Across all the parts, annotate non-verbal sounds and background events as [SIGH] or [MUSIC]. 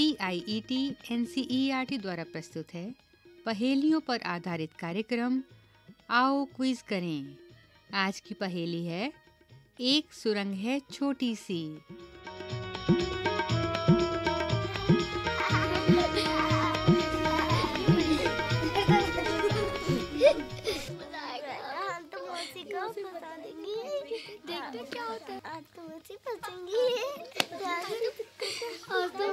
C I E T N C E R T द्वारा प्रस्तुत है। पहेलियों पर आधारित कार्यक्रम। आओ क्विज करें। आज की पहेली है, एक सुरंग है छोटी सी। को देंगे? देखते क्या होता है। आज तो फंसेंगी आज तो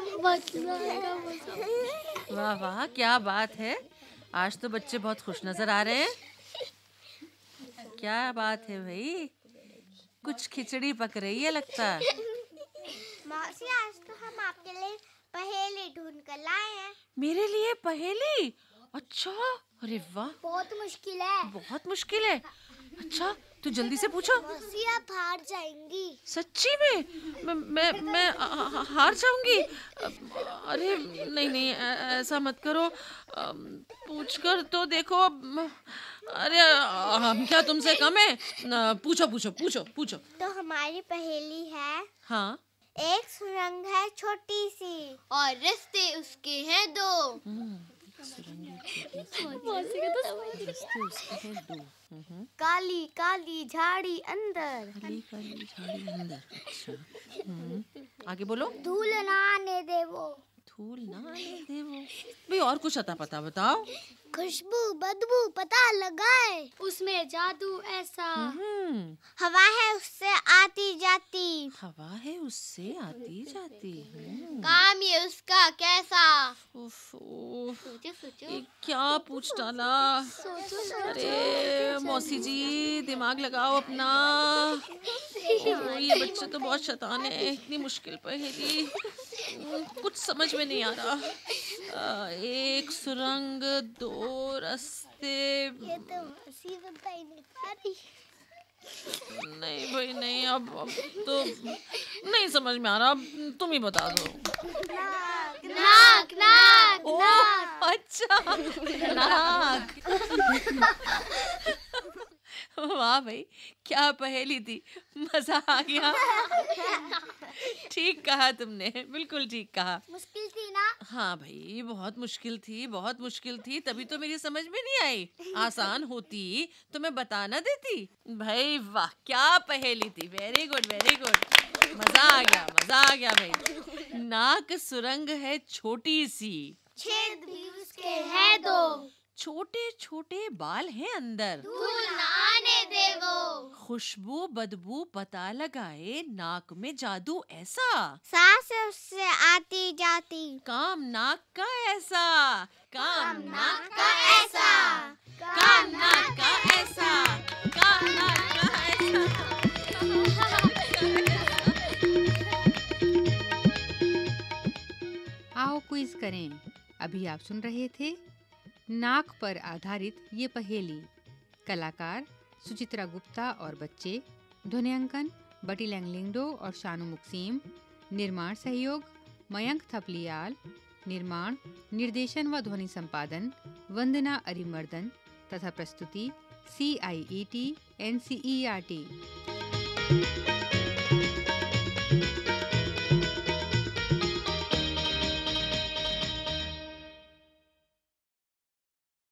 वाह वाह क्या बात है। आज तो बच्चे बहुत खुश नज़र आ रहे हैं। क्या बात है भाई। कुछ खिचड़ी पक रही है लगता है। मौसी आज तो हम आपके लिए पहेली ढूंढ कर लाए हैं। मेरे लिए पहेली? अच्छा अरे वाह। बहुत मुश्किल है। बहुत मुश्किल है। अच्छा तू जल्दी से पूछो। मौसी आप हार जाएँगी। सच्ची में? मैं मैं, मैं आ- हार जाऊँगी? अरे नहीं नहीं ऐसा मत करो। अम, पूछकर तो देखो अरे हम क्या तुमसे कम है? पूछो पूछो पूछो पूछो। तो हमारी पहेली है हाँ। एक सुरंग है छोटी सी। और रास्ते उसके हैं दो। काली काली झाड़ी अंदर। काली काली झाड़ी अंदर। अच्छा। हम्म, आगे बोलो। धूल धूल ना आने दे वो। भाई और कुछ अता पता बताओ। खुशबू बदबू पता लगाए उसमें जादू ऐसा। हम्म। हवा है उससे आती जाती। हवा है उससे आती जाती हम्म, काम ये उसका कैसा? उफ, उफ, सोचो सोचो। ये क्या पूछ डाला अरे मौसी जी दिमाग लगाओ अपना। [LAUGHS] ये बच्चे तो बहुत शैतान है इतनी मुश्किल पहेली कुछ समझ में नहीं आ रहा। एक सुरंग दो रास्ते। ये तो नहीं भाई नहीं अब अब तो नहीं समझ में आ रहा। अब तुम ही बता दो। नाक नाक ओ अच्छा। नाक। [LAUGHS] [LAUGHS] वाह भाई क्या पहेली थी। मज़ा आ गया। [LAUGHS] ठीक कहा तुमने बिल्कुल ठीक कहा। मुश्किल थी ना? हाँ भाई बहुत मुश्किल थी बहुत मुश्किल थी तभी तो मेरी समझ में नहीं आई। आसान होती तो मैं बता ना देती। भाई वाह क्या पहेली थी। वेरी गुड वेरी गुड मज़ा आ गया मज़ा आ गया भाई। नाक सुरंग है छोटी सी। छेद भी उसके है दो। छोटे छोटे बाल हैं अंदर। धूल आने दे वो। खुशबू बदबू पता लगाए नाक में जादू ऐसा। सांस उससे आती जाती काम नाक का ऐसा। काम नाक का ऐसा। काम नाक का ऐसा। काम नाक का ऐसा। आओ क्विज करें। अभी आप सुन रहे थे नाक पर आधारित ये पहेली। कलाकार सुचित्रा गुप्ता और बच्चे ध्वनियांकन बटी लैंगलिंगडो और शानू मुक्सीम, निर्माण सहयोग मयंक थपलियाल, निर्माण निर्देशन व ध्वनि संपादन वंदना अरिमर्दन तथा प्रस्तुति C I E T N C E R T